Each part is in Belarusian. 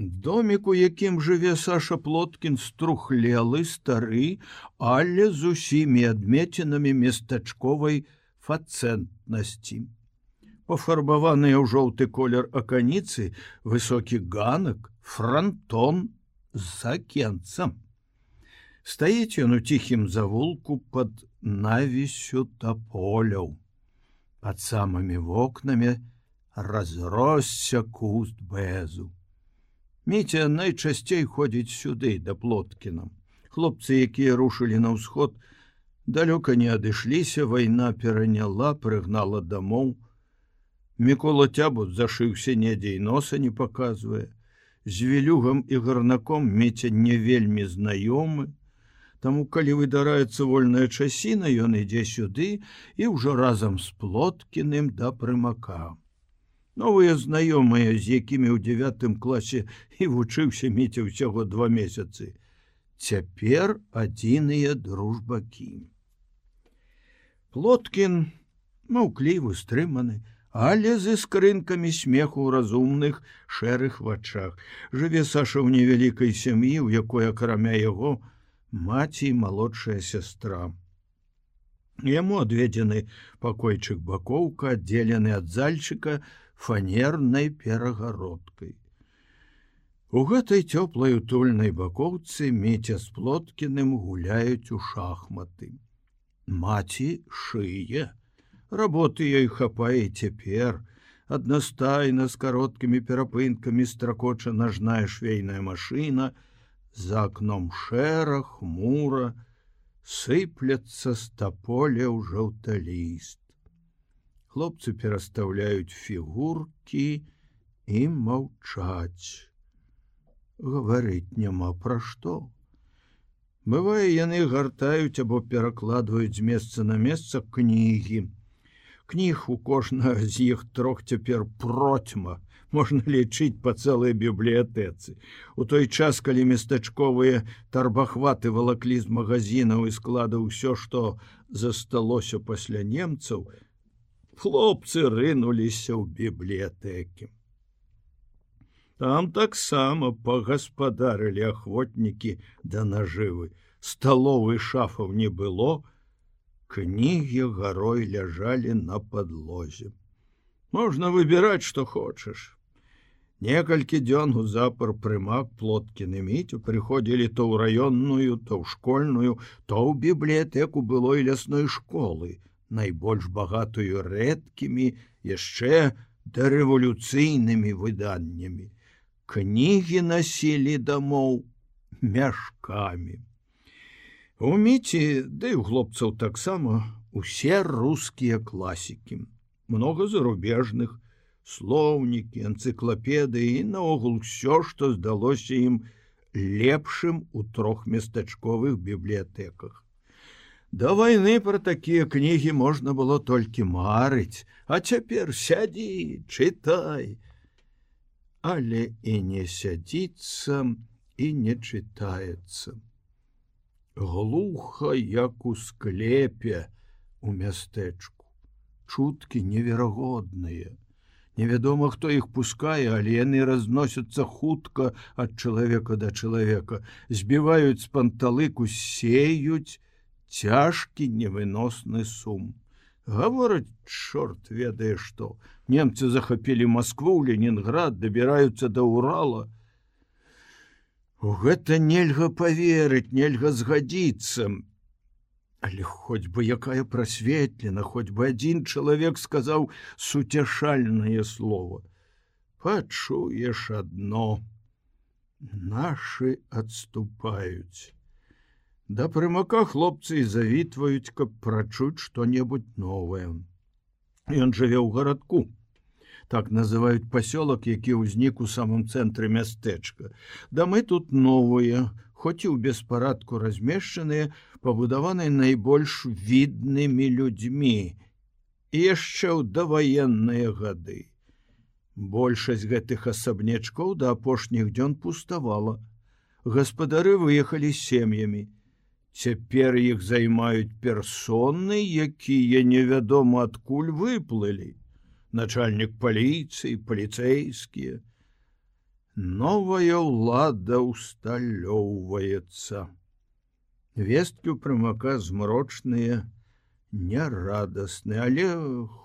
Домік, у якім жыве Саша Плоткін струхлелы стары, але з усімі адмецінамі местачковай фацэнтнасці. Пафарбаваныя ў жоўты колер аканіцы, высокі ганак, фронтон з акенцам. Стаіць ён у ціхім завулку пад навісю таполяў. Пад самымі вокнамі разросся куст бэзу. Міця найчасцей ходзіць сюды да плоткінам. Хлопцы, якія рушылі на ўсход, далёка не адышліся, вайна пераняла, прыгнала дамоў. Мікола цябут зашыўся недзе і носа не паказвае. З вілюгам і гарнаком меця не вельмі знаёмы, Таму калі выдараецца вольная часіна, ён ідзе сюды і ўжо разам з плоткіным да прымака. Новыя знаёмыя, з якімі ў девятым класе і вучыўся міце ўсяго два месяцы. Цяпер адзіныя дружбакі. Плоткін маўклівы стрыманы, але з іскрынкамі смеху ў разумных шэрых вачах. Жыве Саша ў невялікай сям'і, у якой акрамя яго, маці і малодшая сестра. Яму адведзены пакойчык бакоўка, аддзелены ад зальчыка фанернай перагародкай. У гэтай цёплай утульнай бакоўцы меця з плоткіным гуляюць у шахматы. Маці шые. Работы ёй хапае цяпер, аднастайна з кароткімі перапынкамі стракоча нажная швейная машина, За акном шэра хмура сыплецца з таполя ў жаўталіст. Хлопцы перастаўляюць фігуркі і маўчаць. Гаварыць няма пра што. Бывае, яны гартаюць або перакладваюць з месца на месца кнігі. Кніг у кожнага з іх трох цяпер процьма, можна лічыць па цэлай бібліятэцы. У той час, калі местачковыя тарбахваты валаклі з магазинаў і склада ўсё, што засталося пасля немцаў, хлопцы рынуліся ў бібліятэкі. Там таксама пагаспадарылі ахвотнікі да нажывы. Сталовы шафаў не было, кнігі гарой ляжалі на падлозе. Можна выбіраць, што хочаш. Некалькі дзён у запар прымак плоткіны міцю прыходзілі то ў раённую, то ў школьную, то ў бібліятэку было і лясной школы, найбольш багатую рэдкімі яшчэ дарэвалюцыйнымі выданнямі. Кнігі насілі дамоў мяшкамі. У міці ды да у хлопцаў таксама усе рускія класікі, много зарубежных, слоўнікі, энцыклапедыі і наогул все, што здалося ім лепшым у трох местачковых бібліятэках. Да вайны пра такія кнігі можна было толькі марыць, а цяпер сядзі, чытай. Але і не сядзіцца і не чытаецца. Глуха, як у склепе у мястэчку, чуткі неверагодныя. Невядома, хто іх пускае, але яны разносяцца хутка ад чалавека да чалавека, збіваюць з панталыку, сеюць цяжкі невыносны сум. Гавораць, чорт ведае што. Немцы захапілі Маскву, Ленінград, дабіраюцца да Урала. У гэта нельга поверыць, нельга згадзіцца, Але хоць бы якая прасветлена, хоць бы адзін чалавек сказаў суцяшальнае слово. Пачуеш адно. Нашы адступаюць. Да прымака хлопцы і завітваюць, каб прачуць што-небудзь новае. Ён жыве ў гарадку. Так называюць пасёлак, які ўзнік у самым цэнтры мястэчка. Да мы тут новыя, хоць і ў беспарадку размешчаныя, пабудаваны найбольш віднымі людзьмі яшчэ ў даваенныя гады. Большасць гэтых асабнячкоў да апошніх дзён пуставала. Гаспадары выехалі сем'ямі. Цяпер іх займаюць персоны, якія невядома адкуль выплылі. Начальнік паліцыі, паліцэйскія. новая ўлада усталёўваецца. Весткі ў прымака змрочныя, нерадасныя, але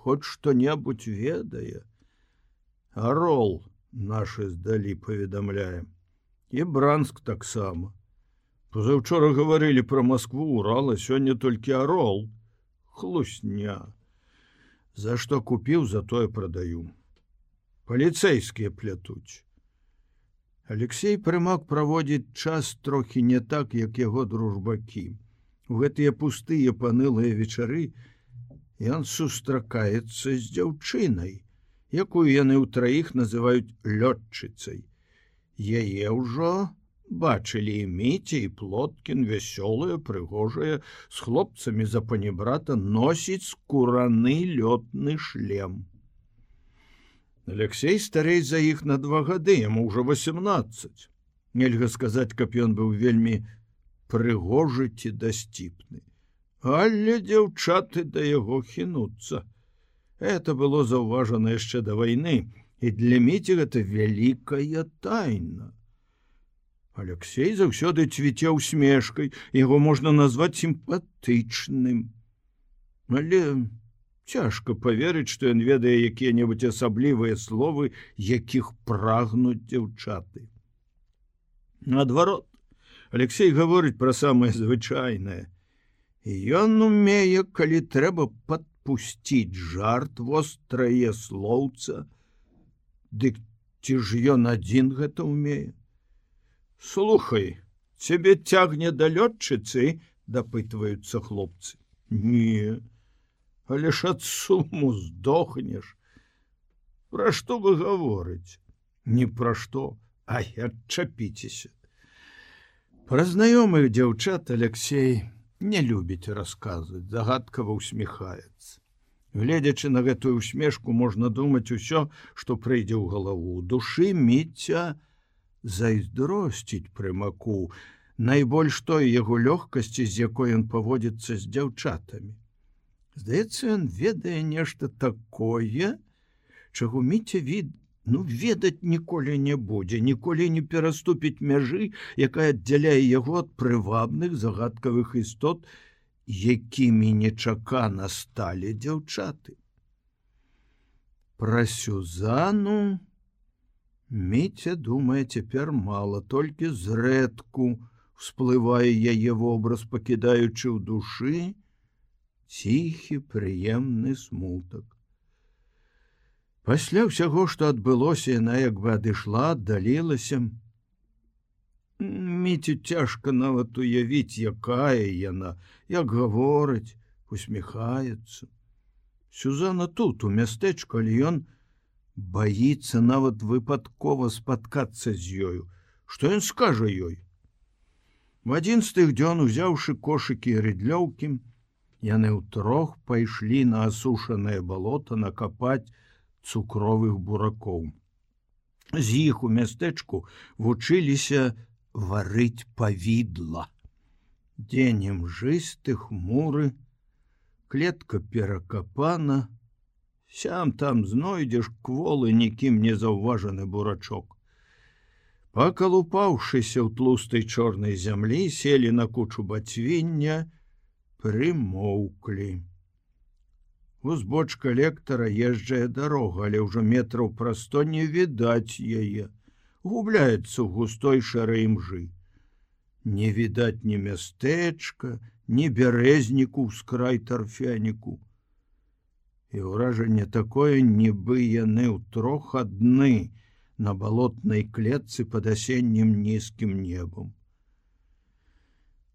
хоць што-небудзь ведае. Арол наши здалі паведамляем. І Бранск таксама. Пазаўчора гаварылі пра Маскву урала сёння толькі арол, хлусня. За што купіў, затое прадаю. Паліцэйскія плятуць. Алексей прымак праводзіць час трохі не так, як яго дружбакі. У гэтыя пустыя панылыя вечары ён сустракаецца з дзяўчынай, якую яны ў траіх называюць лётчыцай. Яе ўжо бачылі і міці і плоткін вясёлыя, прыгожыя з хлопцамі за панебрата носіць скураны лётны шлем. Алексей старэй за іх на два гады яму ўжо 18. Нельга сказаць, каб ён быў вельмі прыгожы ці дасціпны. Але дзяўчаты да яго хінуцца. Это было заўважана яшчэ да вайны, і для міці гэта вялікая тайна. Алексей заўсёды цвіце усмешкай, яго можна назваць сімпатычным. Але Цяжка поверыць, што ён ведае якія-небудзь асаблівыя словы, якіх прагнуць дзяўчаты. Наадварот, Алексей гаворыць пра самае звычайнае. Ён умее, калі трэба падпусціць жарт вострае слоўца, Дык ці ж ён адзін гэта умее. Слухай, цябе цягне да лётчыцы, дапытваюцца хлопцы. Не, але ж ад суму здохнеш. Пра што вы гаворыць? Не пра што а адчапіцеся. Пра знаёмых дзяўчат Алексей не любіць расказваць загадкава усміхаецца. Гледзячы на гэтую усмешку можна думаць усё што прыйдзе ў галаву. Душы міцця зайздросціць прымаку найбольш той яго лёгкасці з якой ён паводзіцца з дзяўчатамі Здаецца, ён ведае нешта такое, чаго міце від ну ведаць ніколі не будзе, ніколі не пераступіць мяжы, якая аддзяляе яго ад прывабных загадкавых істот, якімі нечакана сталі дзяўчаты. Пра сюзану Міця думае цяпер мала, толькі зрэдку всплывае яе вобраз, пакідаючы ў душы, ціхі прыемны смутак. Пасля ўсяго, што адбылося, яна як бы адышла, аддалілася. Міці цяжка нават уявіць, якая яна, як гаворыць, усміхаецца. Сюзана тут у мястэчку, але ён баіцца нават выпадкова спаткацца з ёю. Што ён скажа ёй? В адзін з тых дзён узяўшы кошыкі рыдлёўкі, яны ўтрох пайшлі на асушанае балото накапаць цукровых буракоў. З іх у мястэчку вучыліся варыць павідла. Дзенем жысты хмуры, клетка перакапана, сям там знойдзеш кволы нікім не заўважаны бурачок. Пакалупаўшыся ў тлустай чорнай зямлі селі на кучу бацвіння, прымоўклі. Узбочка лектара езджае дарога, але ўжо метраў прасто не відаць яе, губляецца ў густой шарэй мжы. Не відаць ні мястэчка, ні бярэзніку з край тарфяніку. І ўражанне такое, нібы яны ў трох адны на балотнай клетцы пад асеннім нізкім небам.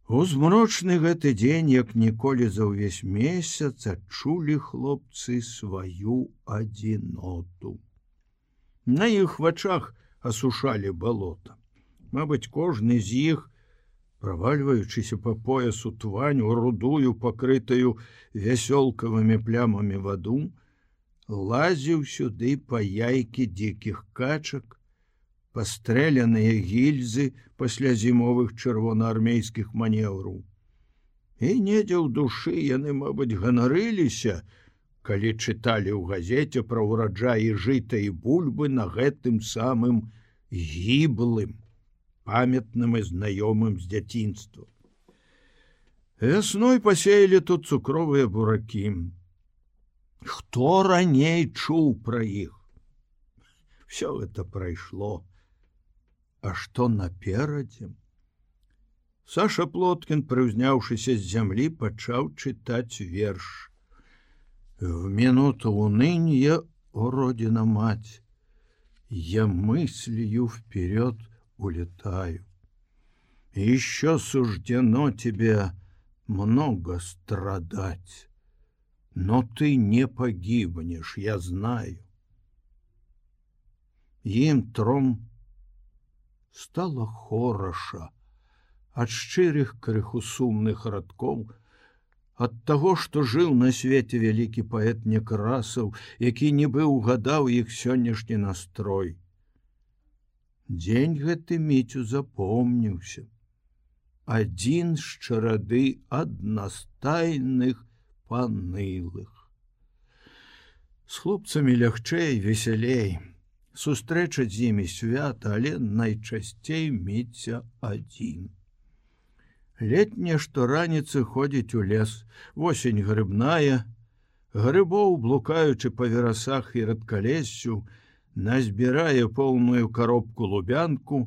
У змрочны гэты дзень, як ніколі за ўвесь месяц адчулі хлопцы сваю адзіноту. На іх вачах асушалі балота. Мабыць, кожны з іх, правальваючыся па поясу твань у рудую пакрытаю вясёлкавымі плямамі ваду, лазіў сюды па яйкі дзікіх качак, пастрэленыя гільзы пасля зімовых чырвонаармейскіх манеўраў. І недзе ў душы яны, мабыць, ганарыліся, калі чыталі ў газеце пра ўраджаі жыта і бульбы на гэтым самым гіблым памятным і знаёмым з дзяцінства вясной пасеялі тут цукровыя буракі хто раней чуў пра іх все это прайшло а што наперадзе Саша плоткін прыўзняўшыся з зямлі пачаў чытаць верш в минуту уныния о родина мать я мыслью вперед улетаю еще суждено тебе много страдать но ты не погибнешь я знаю им тром стало хораша от шчырых крыху сумных радков ад таго, што жыў на свеце вялікі паэт некрасаў, які нібы угадаў іх сённяшні настрой. Дзень гэты міцю запомніўся. Адзін з чарады аднастайных панылых. З хлопцамі лягчэй, весялей, сустрэчаць з імі свята, але найчасцей міця адзін летняе што раніцы ходзіць у лес восень грыбная грыбоў блукаючы па верасах і радкалесю назбірае поўную коробку лубянку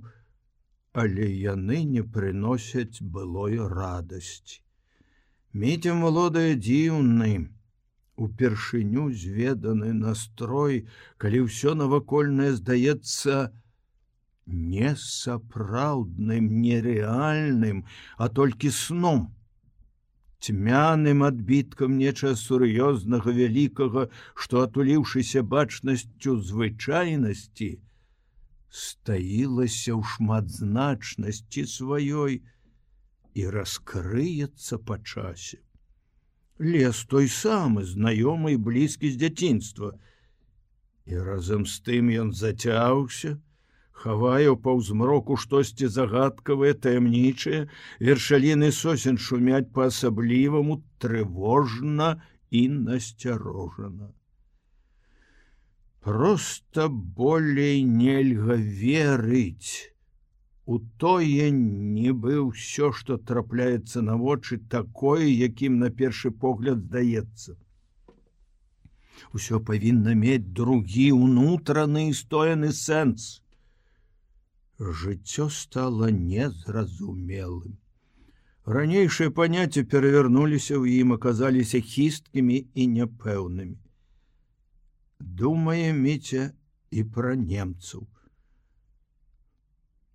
але яны не прыносяць былой радасці. Міцем володае дзіўным упершыню зведаны настрой калі ўсё навакольнае здаецца не не сапраўдным нереальным а толькі сном цьмяным адбіткам неча сур'ёзнага вялікага што атуліўшыся бачнасцю звычайнасці стаілася ў шматзначнасці сваёй і раскрыецца па часе. Лес той самы знаёмы блізкі з дзяцінства. І разам з тым ён зацяўся хаваю паўзмроку штосьці загадкавыя таямнічыя вершаліны сосен шумяць па-асабліваму трывожна і насцярожана. Просто болей нельга верыць у тое нібы ўсё што трапляецца на вочы такое якім на першы погляд здаецца. Усё павінна мець другі ўнутраны стояны сэнс жыццё стало незразумелым. Ранейшыя паняцці перавярнуліся ў ім аказаліся хісткімі і няпэўнымі. Думае міця і пра немцаў.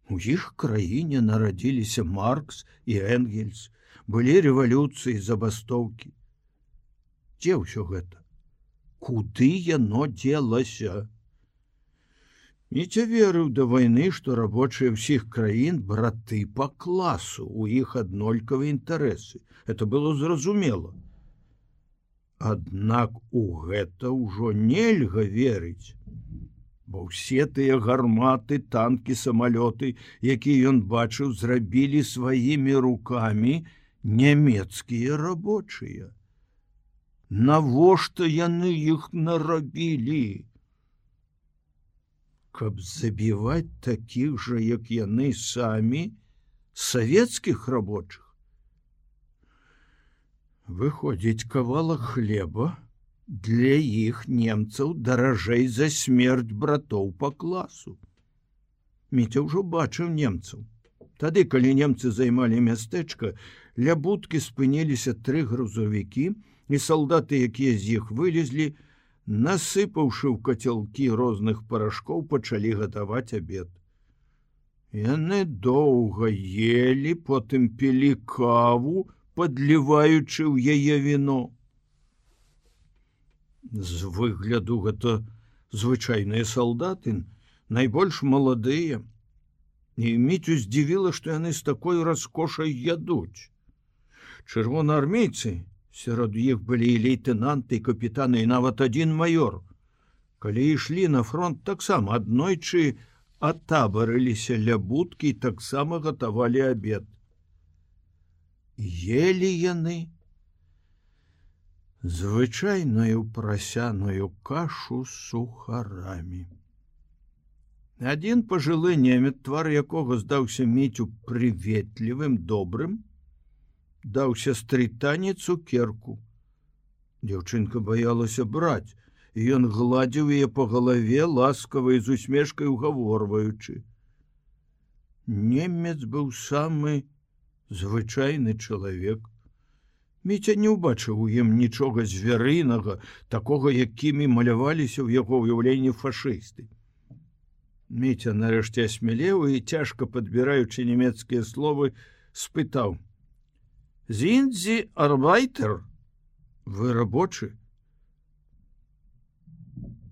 У іх краіне нарадзіліся Маркс і Энгельс, былі рэвалюцыі забастоўкі. Дзе ўсё гэта? Куды яно дзелася? Міця верыў да вайны, што рабочыя ўсіх краін браты па класу, у іх аднолькавы інтарэсы. Это было зразумела. Аднак у гэта ўжо нельга верыць. Бо ўсе тыя гарматы, танкі, самалёты, якія ён бачыў, зрабілі сваімі рукамі нямецкія рабочыя. Навошта яны іх нарабілі? Каб забіваць такіх жа як яны самі савецкіх рабочых? Выходзіць кавалак хлеба для іх немцаў даражэй за смерць братоў по класу. Міця ўжо бачыў немцаў. Тады калі немцы займалі мястэчка ля будкі спыніліся тры грузавікі і салдаты якія з іх вылезлі насыпаўшы ў кацялкі розных парашкоў пачалі гатаваць абед. Яны доўга ели, потым пілі каву, падліваючы ў яе віно. З выгляду гэта звычайныя салдаты, найбольш маладыя. І міцю здзівіла, што яны з такой раскошай ядуць. Чырвонаармейцы сярод іх былі лейтенанты капітаны і нават адзін майор. Калі ішлі на фронт таксама аднойчы атабарыліся ля будкі таксама гатавалі абед ели яны звычайную прасяную кашу сухарамі Адзін пажылы немец твар якога здаўся міцю прыветлівым добрым, даўся стрытане цукерку. Дзяўчынка баялася браць, і ён гладзіў яе по галаве ласкавай з усмешкай угаворваючы. Немец быў самы звычайны чалавек. Міця не ўбачыў у ім нічога звярынага, такога, якімі маляваліся ў яго ўяўленні фашысты. Міця нарэшце асмялеў і цяжка падбіраючы нямецкія словы спытаў: « Зіндзі арбайтер, вы рабочы.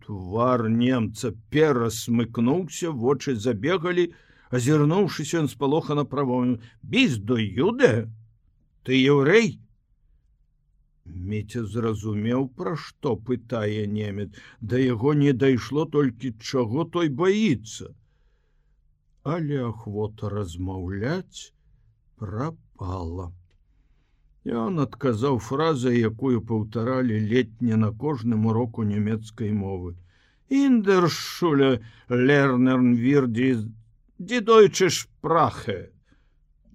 Твар немца перасмыкнуўся, вочы забегалі, азірнуўшыся ён спалохана правою: «Біз до юде, ты еўрей, Меця зразумеў, пра што пытае немец, да яго не дайшло толькі чаго той баіцца. Але ахвота размаўляць прапала. Ён адказаў фразай, якую паўтаралі летне на кожным уроку нямецкай мовы. Індершуля лернерн вірдзі дзідойчы шпрахе.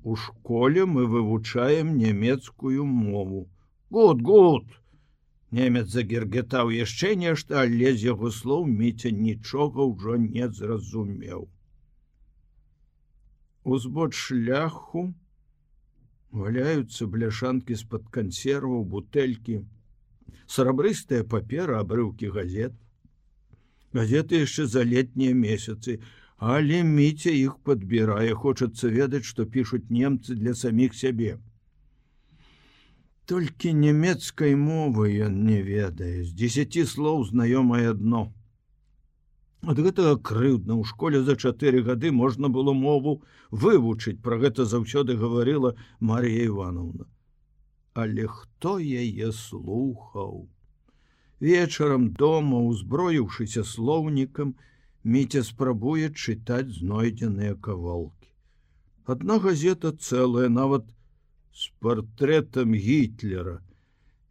У школе мы вывучаем нямецкую мову гуд гуд немец загергетаў яшчэ нешта але з яго слоў міця нічога ўжо не зразумеў узбот шляху валяюцца бляшанкі з-пад кансерваў бутэлькі срабрыстая папера абрыўкі газет. Газеты яшчэ за летнія месяцы. Але міця іх падбірае хочацца ведаць што пішуць немцы для саміх сябе толькі нямецкай мовы ён не ведае з десяти слоў знаёмае адно ад гэтага крыўдна ў школе за чатыры гады можна было мову вывучыць пра гэта заўсёды гаварыла Марія Івановна але хто яе слухаў? Вечарам дома узброіўшыся слоўнікам міця спрабуе чытаць знойдзеныя кавалкі. Адна газета цэлая нават у с портрэтам гітлера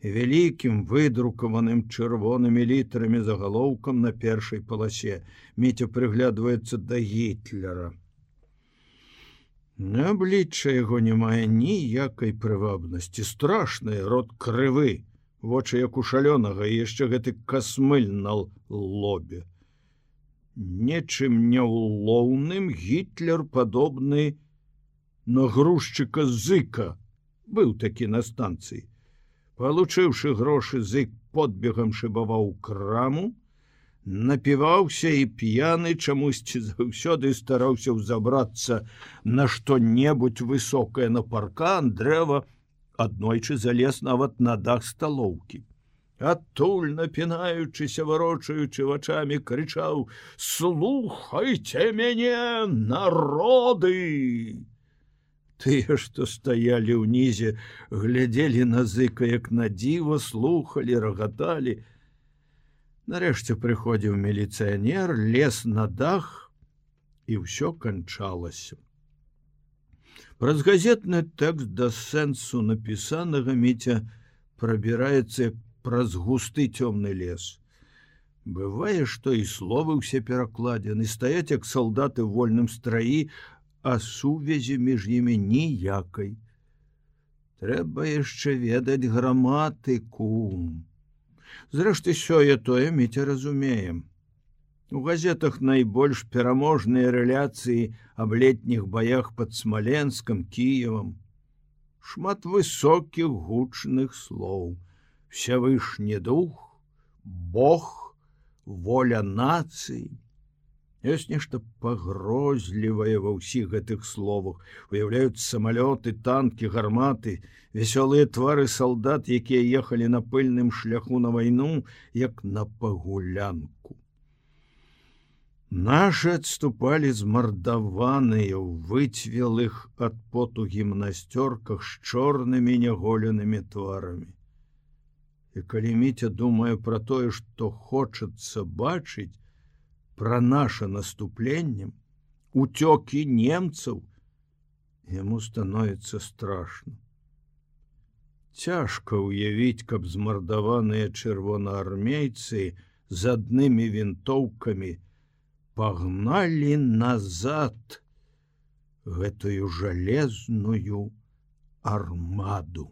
вялікім выдрукаваным чырвонымі літрамі загалоўкам на першай паласе. Міця прыглядваецца да гітлера. На аблічча яго не мае ніякай прывабнасці. Страшны рот крывы вочы як у шалёнага яшчэ гэты касмыль на лобе. Нечым няўлоўным гітлер падобны на грузчыка зыка быў такі на станцыі. Палучыўшы грошы зык подбегам шыбаваў краму, напіваўся і п'яны чамусьці заўсёды стараўся ўзабрацца на што-небудзь высокае на паркан дрэва, аднойчы залез нават на дах сталоўкі. Адтуль напінаючыся варочаючы вачами крычаў: слухайте мяне народы! Тыя што стаялі ўнізе глядзелі на зыка як на дзіва слухали рагаталі нарэшце прыходзіў міліцыянер лес на дах і ўсё канчалася праз газетны тэкст да сэнсу напісанага міця прабіраецца праз густы цёмны лес. Бывае што і словы ўсе перакладзены стаяць як салдаты вольным страі а сувязі між імі ніякай. Трэба яшчэ ведаць граматыку. Зрэшты сёе тое міце разумеем. У газетах найбольш пераможныя рэляцыі аб летніх баях под смаленском кіевам. Шмат высокіх гучных слоў, Всявышні дух, Бог, воля нацыі, ёсць нешта пагрозлівае ва ўсіх гэтых словах. Уяўляюць самалёты танки гарматы вясёлыя твары салдат якія ехалі на пыльным шляху на вайну як на пагулянку наши адступалі змардаваныя ў выцвелых ад поту гімнасцёрках з чорнымі няголенымі тварамі і калі міця думае пра тое што хочацца бачыць пра наше наступленнем уцёкі немцаў яму становіцца страшно цяжка ўявіць каб змардаваныя чырвонаармейцы з аднымі вінтоўкамі пагналі назад гэтую жалезную армаду.